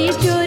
परिचो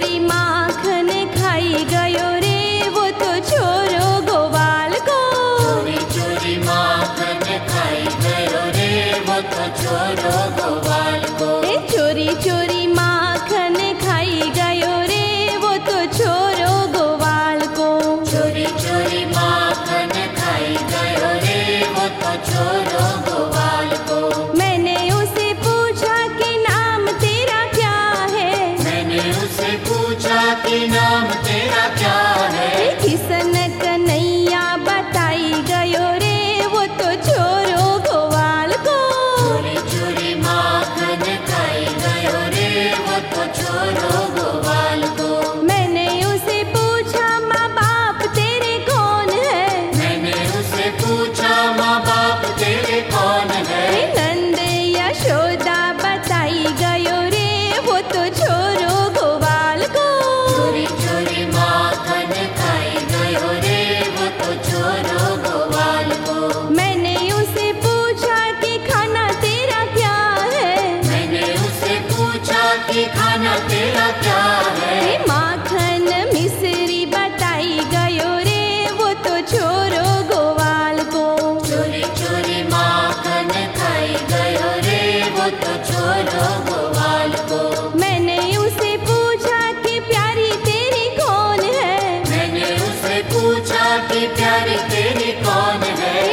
के प्यार तेरे कौन है?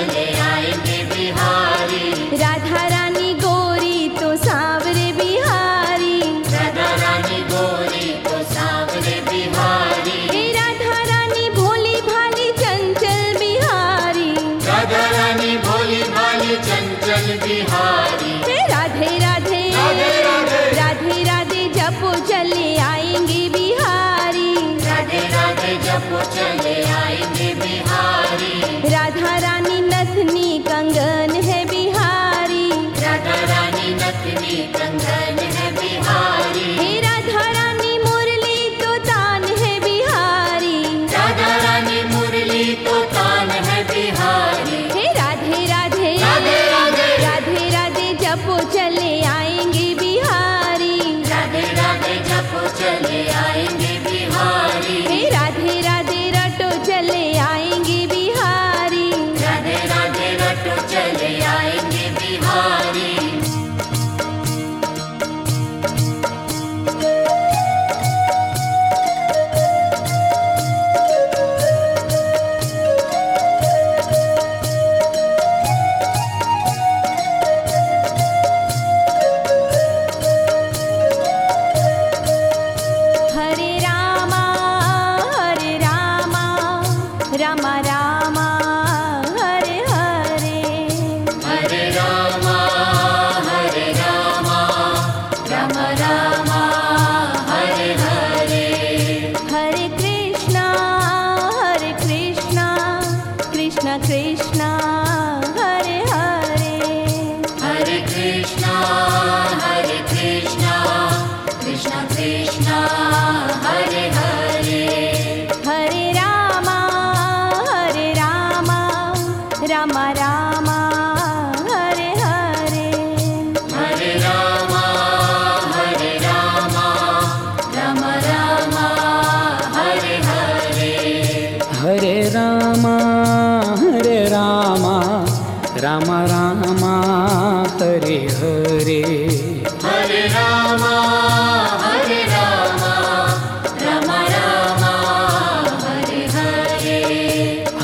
Sunday.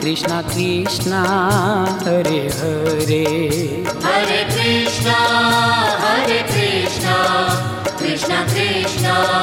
कृष्णा कृष्ण हरे हरे। हरे कृष्ण हरे कृष्ण कृष्णा कृष्ण।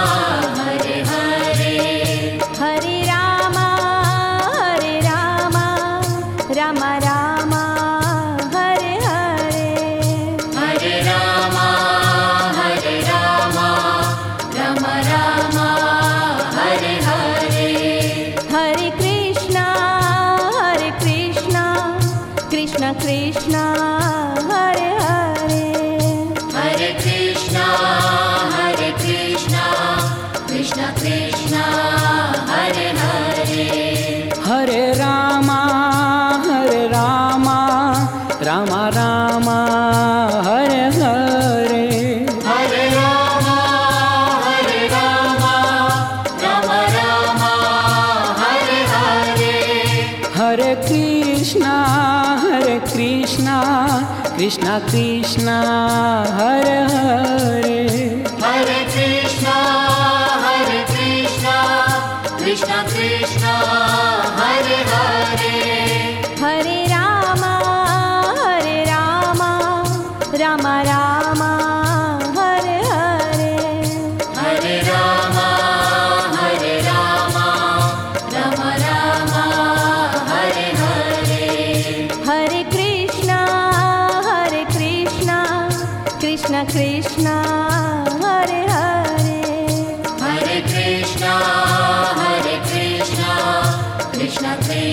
कृष्णा।